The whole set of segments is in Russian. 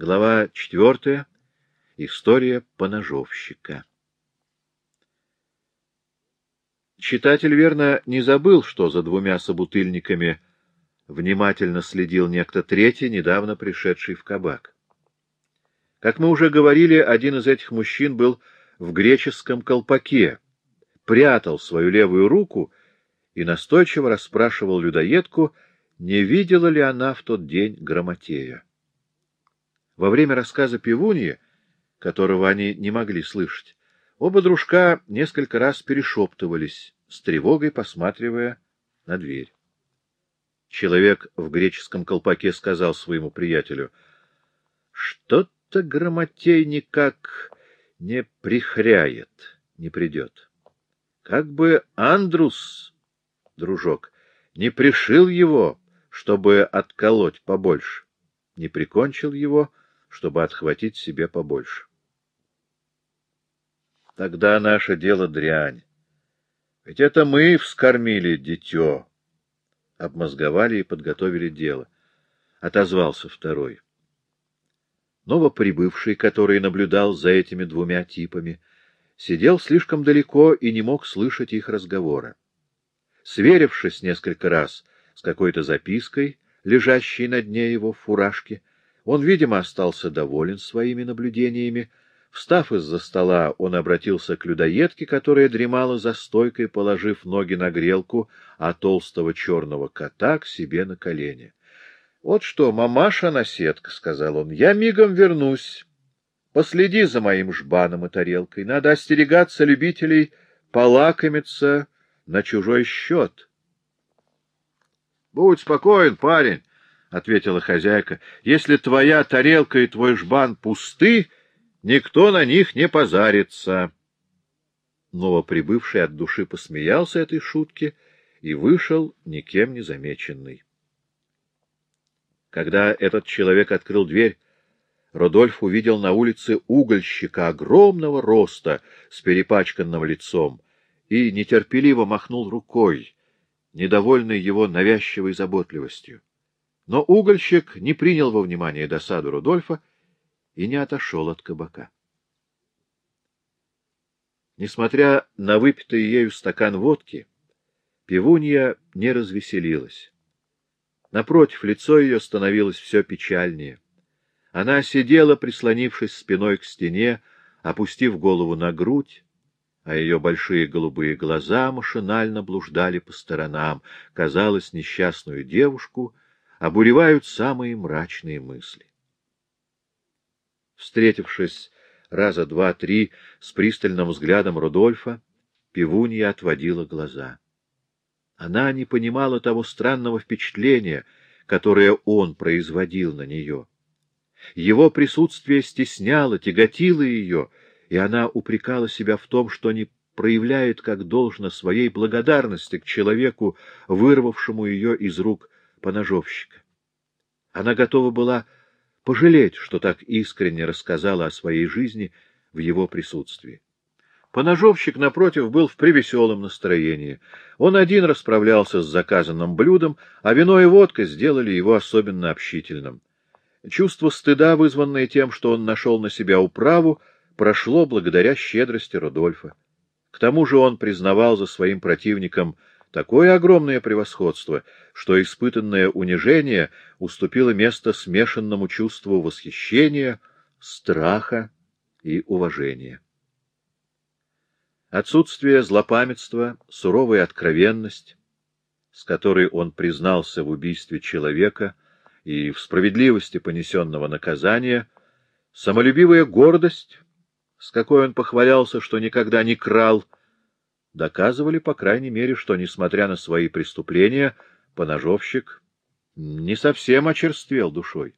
Глава четвертая. История поножовщика. Читатель, верно, не забыл, что за двумя собутыльниками внимательно следил некто третий, недавно пришедший в кабак. Как мы уже говорили, один из этих мужчин был в греческом колпаке, прятал свою левую руку и настойчиво расспрашивал людоедку, не видела ли она в тот день Грамотея. Во время рассказа Пивуньи, которого они не могли слышать, оба дружка несколько раз перешептывались, с тревогой посматривая на дверь. Человек в греческом колпаке сказал своему приятелю, — Что-то Грамотей никак не прихряет, не придет. Как бы Андрус, дружок, не пришил его, чтобы отколоть побольше, не прикончил его, чтобы отхватить себе побольше. Тогда наше дело дрянь. Ведь это мы вскормили дитё, обмозговали и подготовили дело. Отозвался второй. Новоприбывший, который наблюдал за этими двумя типами, сидел слишком далеко и не мог слышать их разговора. Сверившись несколько раз с какой-то запиской, лежащей на дне его фуражки, он, видимо, остался доволен своими наблюдениями. Встав из-за стола, он обратился к людоедке, которая дремала за стойкой, положив ноги на грелку, а толстого черного кота к себе на колени. — Вот что, мамаша-наседка, — сказал он, — я мигом вернусь. Последи за моим жбаном и тарелкой. Надо остерегаться любителей полакомиться на чужой счет. — Будь спокоен, парень, — ответила хозяйка, — если твоя тарелка и твой жбан пусты, никто на них не позарится. Новоприбывший от души посмеялся этой шутке и вышел никем не замеченный. Когда этот человек открыл дверь, Родольф увидел на улице угольщика огромного роста с перепачканным лицом и нетерпеливо махнул рукой, недовольный его навязчивой заботливостью. Но угольщик не принял во внимание досаду Рудольфа и не отошел от кабака. Несмотря на выпитый ею стакан водки, пивунья не развеселилась. Напротив, лицо ее становилось все печальнее. Она сидела, прислонившись спиной к стене, опустив голову на грудь, а ее большие голубые глаза машинально блуждали по сторонам. Казалось, несчастную девушку — обуревают самые мрачные мысли. Встретившись раза два-три с пристальным взглядом Рудольфа, пивунья отводила глаза. Она не понимала того странного впечатления, которое он производил на нее. Его присутствие стесняло, тяготило ее, и она упрекала себя в том, что не проявляет как должно своей благодарности к человеку, вырвавшему ее из рук поножовщика. Она готова была пожалеть, что так искренне рассказала о своей жизни в его присутствии. Поножовщик, напротив, был в превеселом настроении. Он один расправлялся с заказанным блюдом, а вино и водка сделали его особенно общительным. Чувство стыда, вызванное тем, что он нашел на себя управу, прошло благодаря щедрости Рудольфа. К тому же он признавал за своим противником такое огромное превосходство, что испытанное унижение уступило место смешанному чувству восхищения, страха и уважения. Отсутствие злопамятства, суровая откровенность, с которой он признался в убийстве человека и в справедливости понесенного наказания, самолюбивая гордость, с какой он похвалялся, что никогда не крал, доказывали, по крайней мере, что, несмотря на свои преступления, поножовщик не совсем очерствел душой.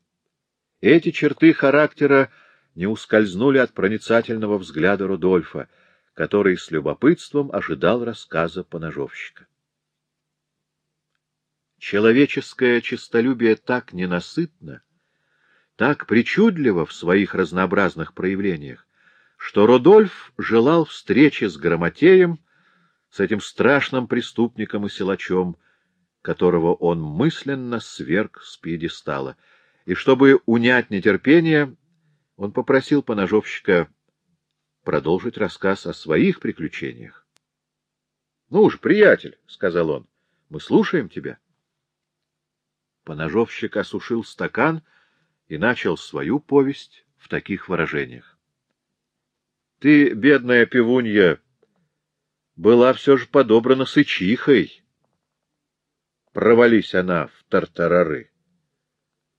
Эти черты характера не ускользнули от проницательного взгляда Рудольфа, который с любопытством ожидал рассказа поножовщика. Человеческое честолюбие так ненасытно, так причудливо в своих разнообразных проявлениях, что Рудольф желал встречи с Грамотеем с этим страшным преступником и силачом, которого он мысленно сверг с пьедестала. и чтобы унять нетерпение, он попросил поножовщика продолжить рассказ о своих приключениях. — Ну уж, приятель, — сказал он, — мы слушаем тебя. Поножовщик осушил стакан и начал свою повесть в таких выражениях. — Ты, бедная пивунья, была все же подобрана сычихой. Провались она в тартарары.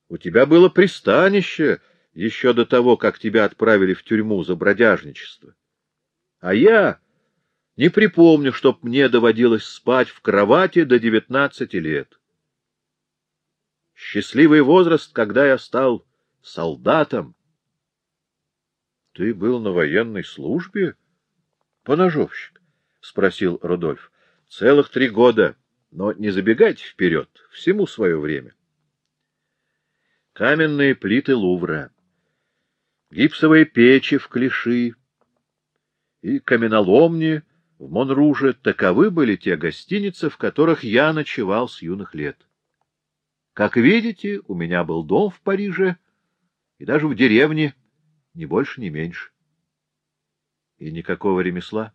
У тебя было пристанище еще до того, как тебя отправили в тюрьму за бродяжничество. А я не припомню, чтоб мне доводилось спать в кровати до девятнадцати лет. Счастливый возраст, когда я стал солдатом. — Ты был на военной службе, поножовщик? — спросил Рудольф. — Целых три года, но не забегайте вперед, всему свое время. Каменные плиты Лувра, гипсовые печи в Клиши и каменоломни в Монруже — таковы были те гостиницы, в которых я ночевал с юных лет. Как видите, у меня был дом в Париже и даже в деревне, ни больше, ни меньше. И никакого ремесла?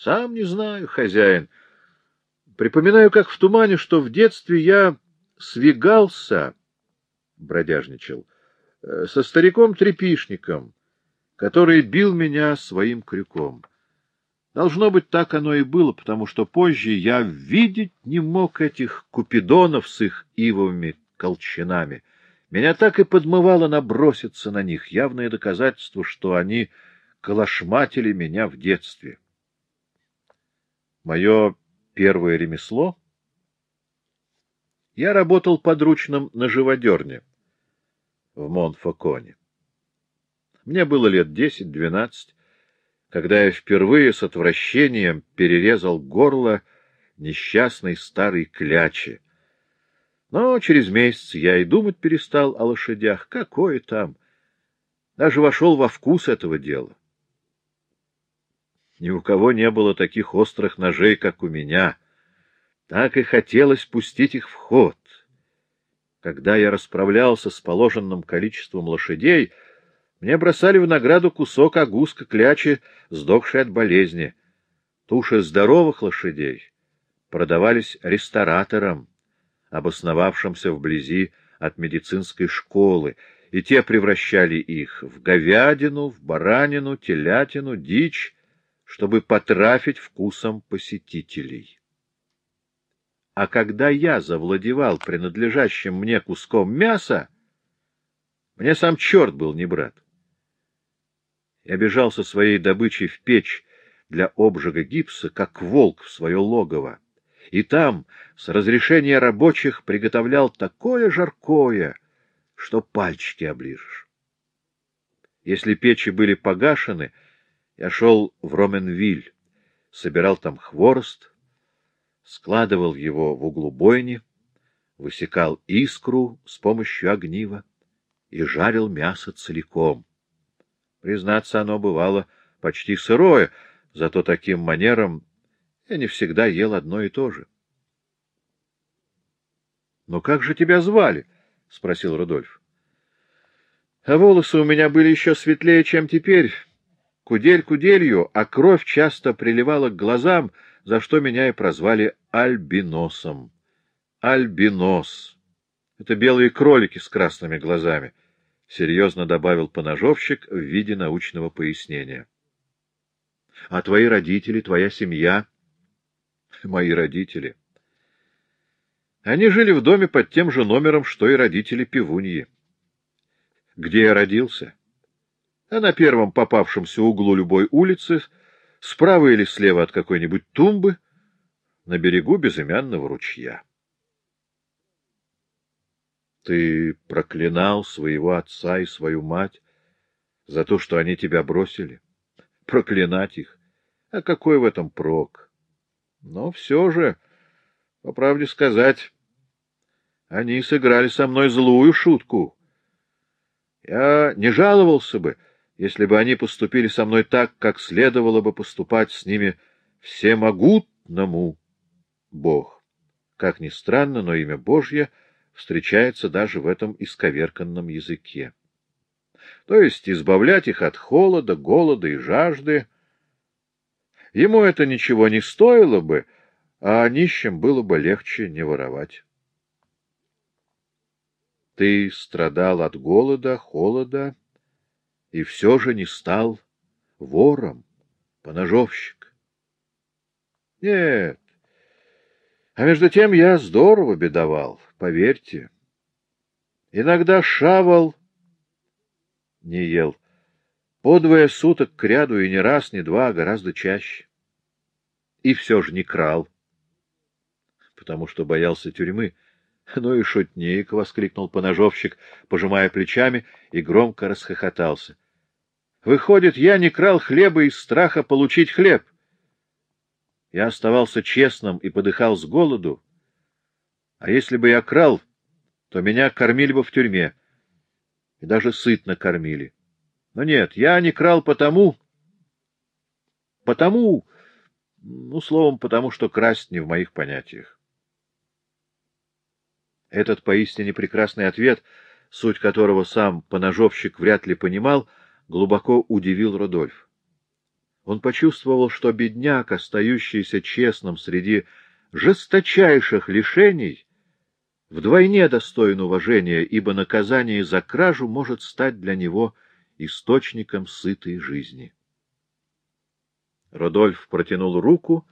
Сам не знаю, хозяин. Припоминаю, как в тумане, что в детстве я свигался, бродяжничал, э, со стариком-трепишником, который бил меня своим крюком. Должно быть, так оно и было, потому что позже я видеть не мог этих купидонов с их ивовыми колчанами. Меня так и подмывало наброситься на них, явное доказательство, что они калашматили меня в детстве. Мое первое ремесло? Я работал подручным на живодерне в Монфоконе. Мне было лет десять-двенадцать, когда я впервые с отвращением перерезал горло несчастной старой клячи. Но через месяц я и думать перестал о лошадях. Какое там! Даже вошел во вкус этого дела. Ни у кого не было таких острых ножей, как у меня. Так и хотелось пустить их в ход. Когда я расправлялся с положенным количеством лошадей, мне бросали в награду кусок агуска клячи, сдохшей от болезни. Туши здоровых лошадей продавались рестораторам, обосновавшимся вблизи от медицинской школы, и те превращали их в говядину, в баранину, телятину, дичь, чтобы потрафить вкусом посетителей. А когда я завладевал принадлежащим мне куском мяса, мне сам черт был не брат. Я бежал со своей добычей в печь для обжига гипса, как волк в свое логово. И там, с разрешения рабочих, приготовлял такое жаркое, что пальчики оближешь. Если печи были погашены, я шел в Роменвиль, собирал там хворост, складывал его в углу бойни, высекал искру с помощью огнива и жарил мясо целиком. Признаться, оно бывало почти сырое, зато таким манером я не всегда ел одно и то же. — Но как же тебя звали? — спросил Рудольф. — А волосы у меня были еще светлее, чем теперь. Кудель куделью, а кровь часто приливала к глазам, за что меня и прозвали Альбиносом. Альбинос. Это белые кролики с красными глазами. —— серьезно добавил поножовщик в виде научного пояснения. — А твои родители, твоя семья? — Мои родители. Они жили в доме под тем же номером, что и родители пивуньи. Где я родился? А на первом попавшемся углу любой улицы, справа или слева от какой-нибудь тумбы, на берегу безымянного ручья. Ты проклинал своего отца и свою мать за то, что они тебя бросили? Проклинать их? А какой в этом прок? Но все же, по правде сказать, они сыграли со мной злую шутку. Я не жаловался бы, если бы они поступили со мной так, как следовало бы поступать с ними всемогутному Бог. Как ни странно, но имя Божье — встречается даже в этом исковерканном языке. То есть избавлять их от холода, голода и жажды. Ему это ничего не стоило бы, а нищим было бы легче не воровать. Ты страдал от голода, холода, и все же не стал вором, поножовщик. Нет, а между тем я здорово бедовал, поверьте. Иногда шавал не ел. По двое суток к ряду и не раз, не два, а гораздо чаще. И все же не крал, потому что боялся тюрьмы. — Ну и шутник! — воскликнул поножовщик, пожимая плечами, и громко расхохотался. — Выходит, я не крал хлеба из страха получить хлеб. Я оставался честным и подыхал с голоду. А если бы я крал, то меня кормили бы в тюрьме. И даже сытно кормили. Но нет, я не крал потому... Потому... Ну, словом, потому что красть не в моих понятиях. Этот поистине прекрасный ответ, суть которого сам поножовщик вряд ли понимал, глубоко удивил Рудольф. Он почувствовал, что бедняк, остающийся честным среди жесточайших лишений, вдвойне достоин уважения, ибо наказание за кражу может стать для него источником сытой жизни. Родольф протянул руку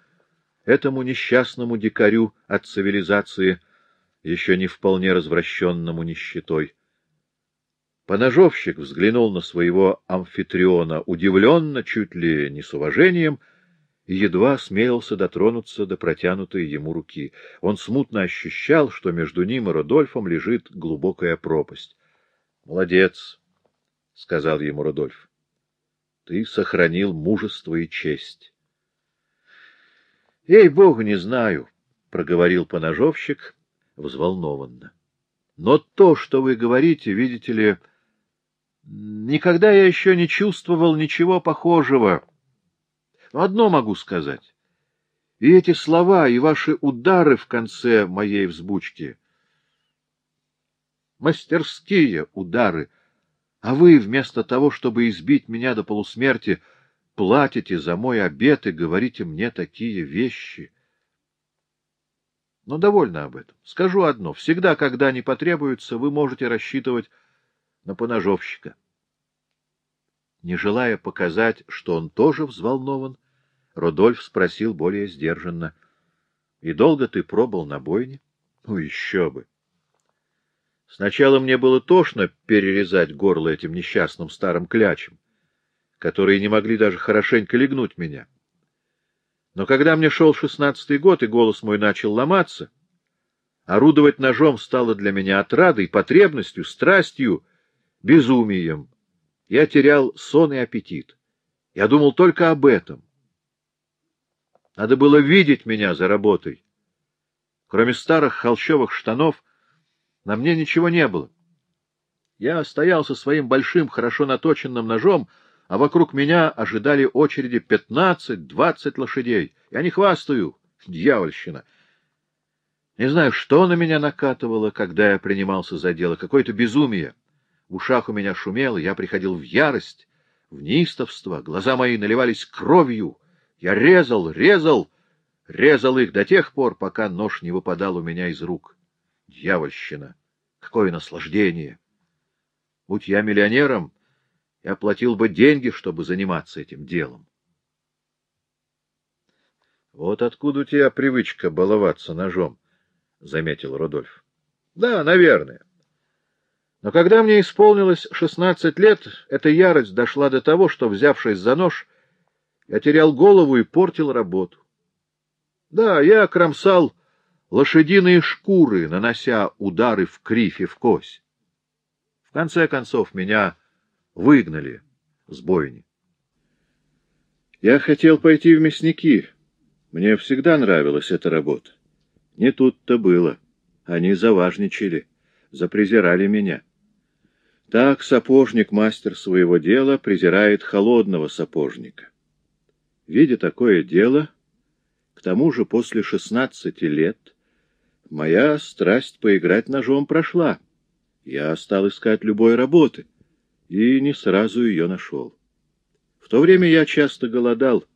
этому несчастному дикарю от цивилизации, еще не вполне развращенному нищетой. Поножовщик взглянул на своего амфитриона удивленно, чуть ли не с уважением, и едва смелился дотронуться до протянутой ему руки. Он смутно ощущал, что между ним и Родольфом лежит глубокая пропасть. — Молодец, — сказал ему Родольф. — Ты сохранил мужество и честь. — Ей-богу, не знаю, — проговорил поножовщик взволнованно. — Но то, что вы говорите, видите ли, — Никогда я еще не чувствовал ничего похожего. Одно могу сказать. И эти слова, и ваши удары в конце моей взбучки. Мастерские удары. А вы, вместо того, чтобы избить меня до полусмерти, платите за мой обед и говорите мне такие вещи. Но довольно об этом. Скажу одно. Всегда, когда не потребуется, вы можете рассчитывать на поножовщика. Не желая показать, что он тоже взволнован, Рудольф спросил более сдержанно. — И долго ты пробыл на бойне? — Ну, еще бы! Сначала мне было тошно перерезать горло этим несчастным старым клячем, которые не могли даже хорошенько легнуть меня. Но когда мне шел шестнадцатый год, и голос мой начал ломаться, орудовать ножом стало для меня отрадой, потребностью, страстью, безумием. Я терял сон и аппетит. Я думал только об этом. Надо было видеть меня за работой. Кроме старых холщовых штанов, на мне ничего не было. Я стоял со своим большим, хорошо наточенным ножом, а вокруг меня ожидали очереди пятнадцать-двадцать лошадей. Я не хвастаю, дьявольщина. Не знаю, что на меня накатывало, когда я принимался за дело, какое-то безумие. В ушах у меня шумело, я приходил в ярость, в неистовство, глаза мои наливались кровью. Я резал, резал, резал их до тех пор, пока нож не выпадал у меня из рук. Дьявольщина! Какое наслаждение! Будь я миллионером, я платил бы деньги, чтобы заниматься этим делом. — Вот откуда у тебя привычка баловаться ножом, — заметил Рудольф. — Да, наверное. Но когда мне исполнилось шестнадцать лет, эта ярость дошла до того, что, взявшись за нож, я терял голову и портил работу. Да, я кромсал лошадиные шкуры, нанося удары в кривь и в кось. В конце концов, меня выгнали с бойни. Я хотел пойти в мясники. Мне всегда нравилась эта работа. Не тут-то было. Они заважничали, запрезирали меня. Так сапожник, мастер своего дела, презирает холодного сапожника. Видя такое дело, к тому же после шестнадцати лет, моя страсть поиграть ножом прошла. Я стал искать любой работы и не сразу ее нашел. В то время я часто голодал.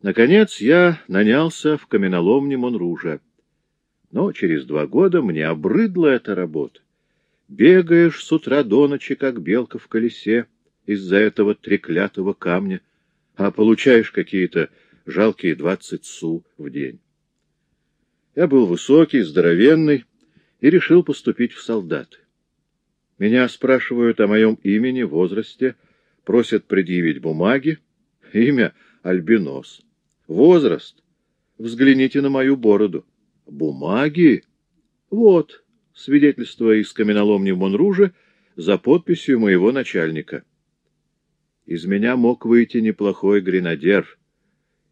Наконец я нанялся в каменоломне Монружа. Но через два года мне обрыдла эта работа. Бегаешь с утра до ночи, как белка в колесе, из-за этого треклятого камня, а получаешь какие-то жалкие двадцать су в день. Я был высокий, здоровенный и решил поступить в солдаты. Меня спрашивают о моем имени, возрасте, просят предъявить бумаги. Имя — Альбинос. Возраст — взгляните на мою бороду. Бумаги? Вот, свидетельство из каменоломни в Монруже за подписью моего начальника. Из меня мог выйти неплохой гренадер.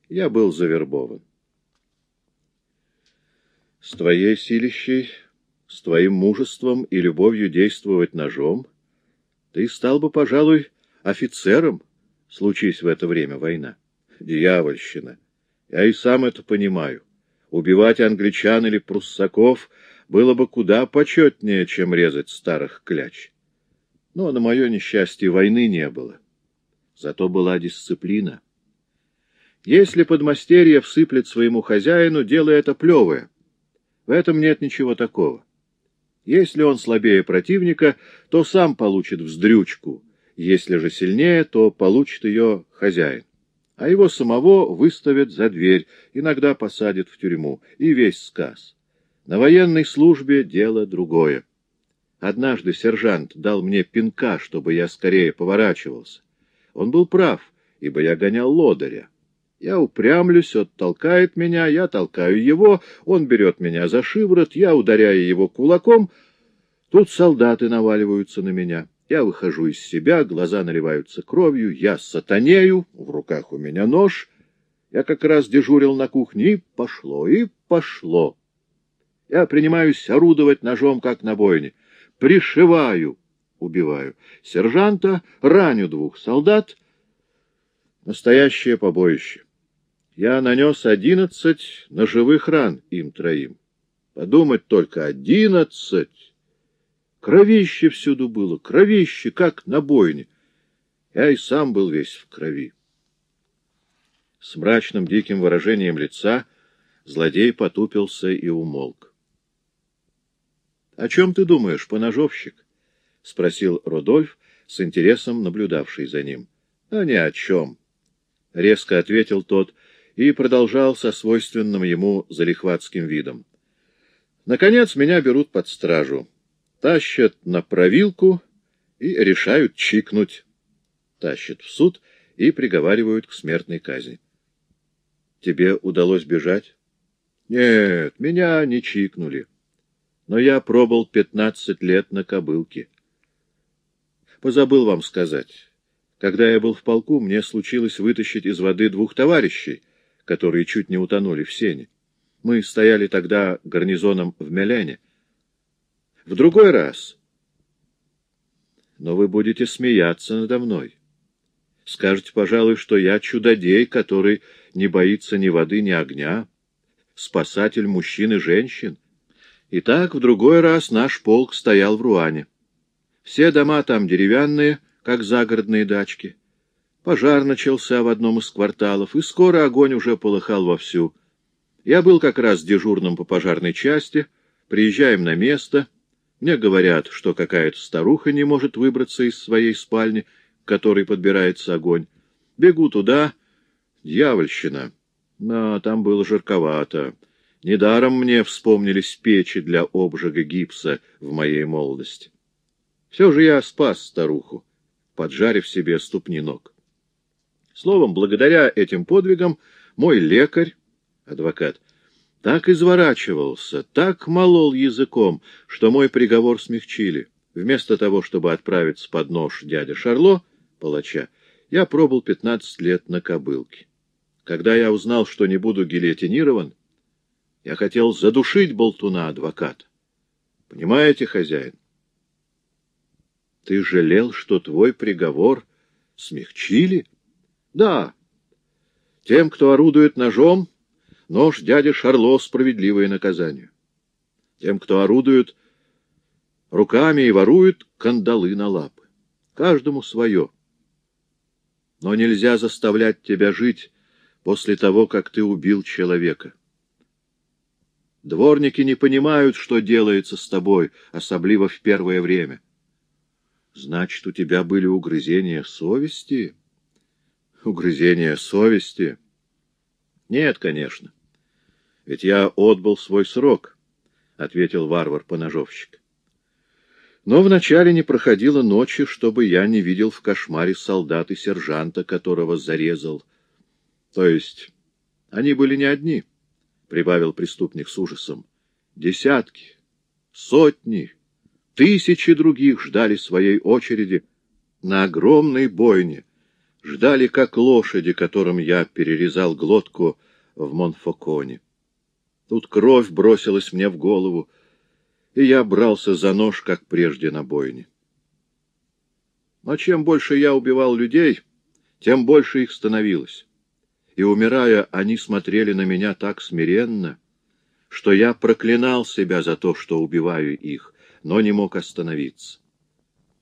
Я был завербован. С твоей силищей, с твоим мужеством и любовью действовать ножом, ты стал бы, пожалуй, офицером, случись в это время война. Дьявольщина! Я и сам это понимаю. Убивать англичан или пруссаков было бы куда почетнее, чем резать старых кляч. Но на мое несчастье войны не было. Зато была дисциплина. Если подмастерье всыплет своему хозяину, дело это плевое. В этом нет ничего такого. Если он слабее противника, то сам получит вздрючку, если же сильнее, то получит ее хозяин. А его самого выставят за дверь, иногда посадят в тюрьму, и весь сказ. На военной службе дело другое. Однажды сержант дал мне пинка, чтобы я скорее поворачивался. Он был прав, ибо я гонял лодыря. Я упрямлюсь, он толкает меня, я толкаю его, он берет меня за шиворот, я ударяю его кулаком. Тут солдаты наваливаются на меня. Я выхожу из себя, глаза наливаются кровью, я сатанею, в руках у меня нож. Я как раз дежурил на кухне, и пошло, и пошло. Я принимаюсь орудовать ножом, как на бойне. Пришиваю, убиваю. Сержанта, раню двух солдат. Настоящее побоище. Я нанес одиннадцать ножевых ран им троим. Подумать только, одиннадцать! Кровище всюду было, кровище, как на бойне. Я и сам был весь в крови. С мрачным диким выражением лица злодей потупился и умолк. — О чем ты думаешь, поножовщик? — спросил Родольф, с интересом наблюдавший за ним. — А ни о чем, — резко ответил тот, — и продолжал со свойственным ему залихватским видом. Наконец меня берут под стражу, тащат на провилку и решают чикнуть. Тащат в суд и приговаривают к смертной казни. Тебе удалось бежать? Нет, меня не чикнули. Но я пробыл пятнадцать лет на кобылке. Позабыл вам сказать. Когда я был в полку, мне случилось вытащить из воды двух товарищей — которые чуть не утонули в сене. Мы стояли тогда гарнизоном в Меляне. В другой раз. Но вы будете смеяться надо мной. Скажете, пожалуй, что я чудодей, который не боится ни воды, ни огня, спасатель мужчин и женщин. Итак, в другой раз наш полк стоял в Руане. Все дома там деревянные, как загородные дачки. Пожар начался в одном из кварталов, и скоро огонь уже полыхал вовсю. Я был как раз дежурным по пожарной части, приезжаем на место. Мне говорят, что какая-то старуха не может выбраться из своей спальни, к которой подбирается огонь. Бегу туда. Дьявольщина. Но там было жарковато. Недаром мне вспомнились печи для обжига гипса в моей молодости. Все же я спас старуху, поджарив себе ступни ног. Словом, благодаря этим подвигам мой лекарь, адвокат, так изворачивался, так молол языком, что мой приговор смягчили. Вместо того, чтобы отправиться под нож дядя Шарло, палача, я пробыл пятнадцать лет на кобылке. Когда я узнал, что не буду гильотинирован, я хотел задушить болтуна адвоката. Понимаете, хозяин? Ты жалел, что твой приговор смягчили? — да. Тем, кто орудует ножом, нож дяди Шарло — справедливое наказание. Тем, кто орудует руками и ворует кандалы на лапы. Каждому свое. Но нельзя заставлять тебя жить после того, как ты убил человека. Дворники не понимают, что делается с тобой, особливо в первое время. Значит, у тебя были угрызения совести? Угрызения совести? Нет, конечно. Ведь я отбыл свой срок, — ответил варвар-поножовщик. Но вначале не проходило ночи, чтобы я не видел в кошмаре солдат и сержанта, которого зарезал. То есть они были не одни. —— прибавил преступник с ужасом. Десятки, сотни, тысячи других ждали своей очереди на огромной бойне, ждали как лошади, которым я перерезал глотку в Монфоконе. Тут кровь бросилась мне в голову, и я брался за нож, как прежде на бойне. Но чем больше я убивал людей, тем больше их становилось и, умирая, они смотрели на меня так смиренно, что я проклинал себя за то, что убиваю их, но не мог остановиться.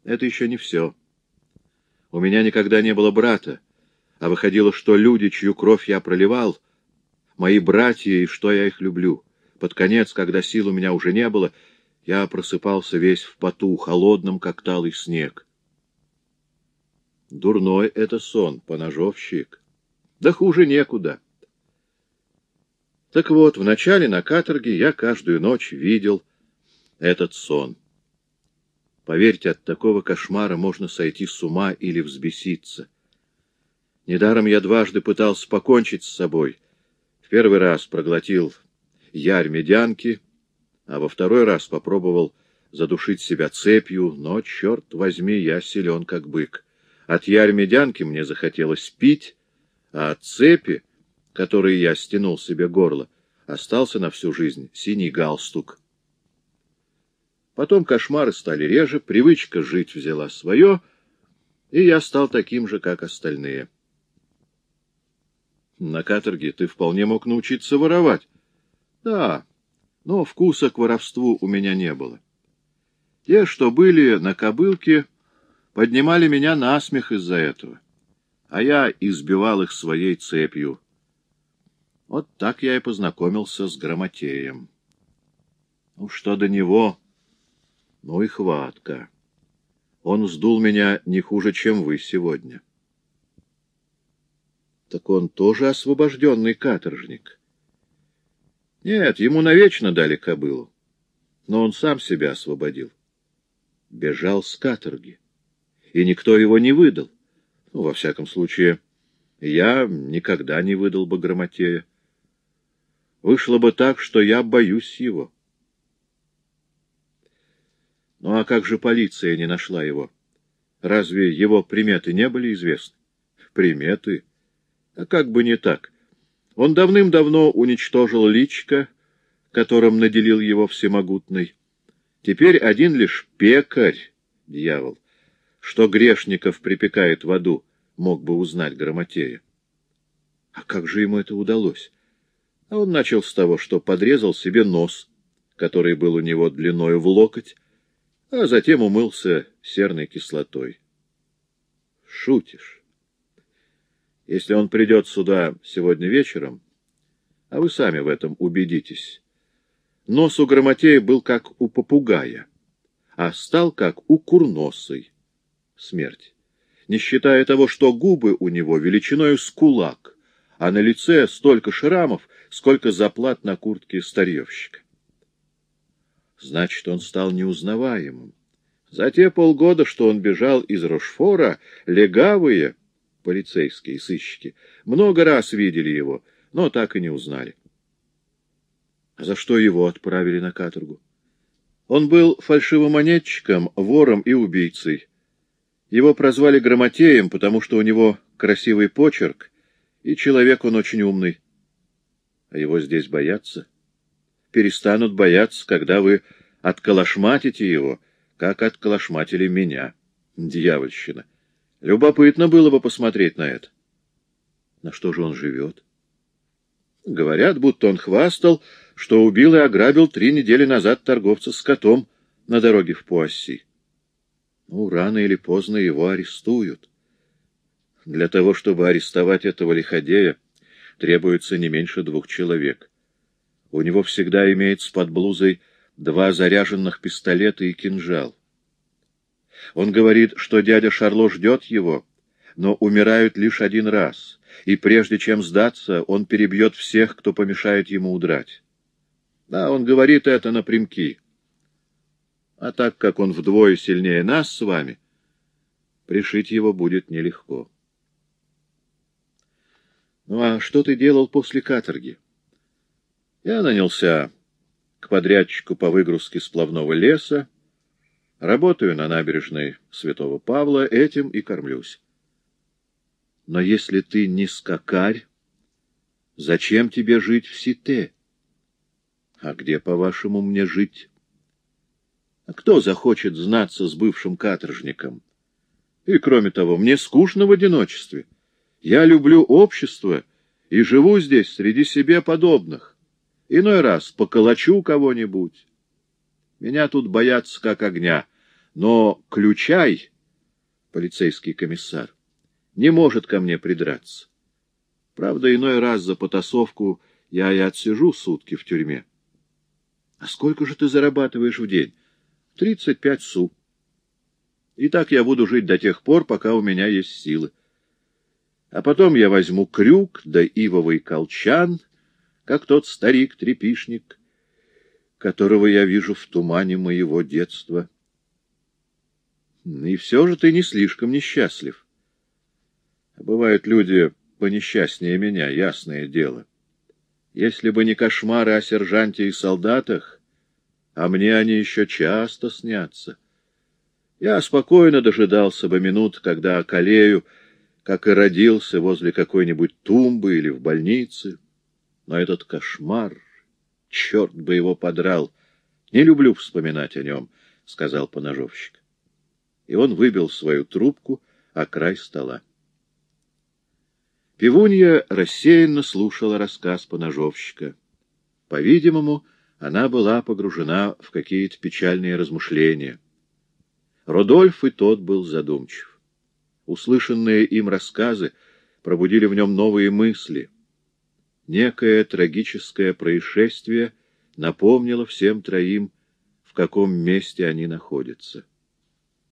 Это еще не все. У меня никогда не было брата, а выходило, что люди, чью кровь я проливал, мои братья, и что я их люблю. Под конец, когда сил у меня уже не было, я просыпался весь в поту, холодным, как талый снег. Дурной это сон, поножовщик. Да хуже некуда. Так вот, вначале на каторге я каждую ночь видел этот сон. Поверьте, от такого кошмара можно сойти с ума или взбеситься. Недаром я дважды пытался покончить с собой. В первый раз проглотил ярь медянки, а во второй раз попробовал задушить себя цепью, но, черт возьми, я силен как бык. От ярь медянки мне захотелось пить, а от цепи, которой я стянул себе горло, остался на всю жизнь синий галстук. Потом кошмары стали реже, привычка жить взяла свое, и я стал таким же, как остальные. На каторге ты вполне мог научиться воровать. Да, но вкуса к воровству у меня не было. Те, что были на кобылке, поднимали меня на смех из-за этого а я избивал их своей цепью. Вот так я и познакомился с Грамотеем. Ну, что до него, ну и хватка. Он сдул меня не хуже, чем вы сегодня. Так он тоже освобожденный каторжник. Нет, ему навечно дали кобылу, но он сам себя освободил. Бежал с каторги, и никто его не выдал. Ну, во всяком случае, я никогда не выдал бы Грамотея. Вышло бы так, что я боюсь его. Ну а как же полиция не нашла его? Разве его приметы не были известны? Приметы? А как бы не так. Он давным-давно уничтожил личко, которым наделил его всемогутный. Теперь один лишь пекарь, дьявол, что грешников припекает в аду, мог бы узнать Грамотея. А как же ему это удалось? А он начал с того, что подрезал себе нос, который был у него длиною в локоть, а затем умылся серной кислотой. Шутишь. Если он придет сюда сегодня вечером, а вы сами в этом убедитесь, нос у Грамотея был как у попугая, а стал как у курносой смерть, не считая того, что губы у него величиною с кулак, а на лице столько шрамов, сколько заплат на куртке старьевщика. Значит, он стал неузнаваемым. За те полгода, что он бежал из Рошфора, легавые полицейские сыщики много раз видели его, но так и не узнали. За что его отправили на каторгу? Он был фальшивомонетчиком, вором и убийцей. Его прозвали Грамотеем, потому что у него красивый почерк, и человек он очень умный. А его здесь боятся. Перестанут бояться, когда вы отколошматите его, как отколошматили меня. Дьявольщина. Любопытно было бы посмотреть на это. На что же он живет? Говорят, будто он хвастал, что убил и ограбил три недели назад торговца с котом на дороге в Пуасси. Ну, рано или поздно его арестуют. Для того, чтобы арестовать этого лиходея, требуется не меньше двух человек. У него всегда имеется под блузой два заряженных пистолета и кинжал. Он говорит, что дядя Шарло ждет его, но умирают лишь один раз, и прежде чем сдаться, он перебьет всех, кто помешает ему удрать. Да, он говорит это напрямки. А так как он вдвое сильнее нас с вами, пришить его будет нелегко. Ну а что ты делал после каторги? Я нанялся к подрядчику по выгрузке сплавного леса, работаю на набережной Святого Павла, этим и кормлюсь. Но если ты не скакарь, зачем тебе жить в Сите? А где, по-вашему, мне жить? Кто захочет знаться с бывшим каторжником? И, кроме того, мне скучно в одиночестве. Я люблю общество и живу здесь среди себе подобных. Иной раз поколочу кого-нибудь. Меня тут боятся как огня. Но Ключай, полицейский комиссар, не может ко мне придраться. Правда, иной раз за потасовку я и отсижу сутки в тюрьме. А сколько же ты зарабатываешь в день? Тридцать пять су. И так я буду жить до тех пор, пока у меня есть силы. А потом я возьму крюк да ивовый колчан — как тот старик-трепишник, которого я вижу в тумане моего детства. И все же ты не слишком несчастлив. Бывают люди понесчастнее меня, ясное дело. Если бы не кошмары о сержанте и солдатах, а мне они еще часто снятся, я спокойно дожидался бы минут, когда околею, как и родился возле какой-нибудь тумбы или в больнице, но этот кошмар, черт бы его подрал, не люблю вспоминать о нем, — сказал поножовщик. И он выбил свою трубку о край стола. Пивунья рассеянно слушала рассказ поножовщика. По-видимому, она была погружена в какие-то печальные размышления. Рудольф и тот был задумчив. Услышанные им рассказы пробудили в нем новые мысли — некое трагическое происшествие напомнило всем троим, в каком месте они находятся.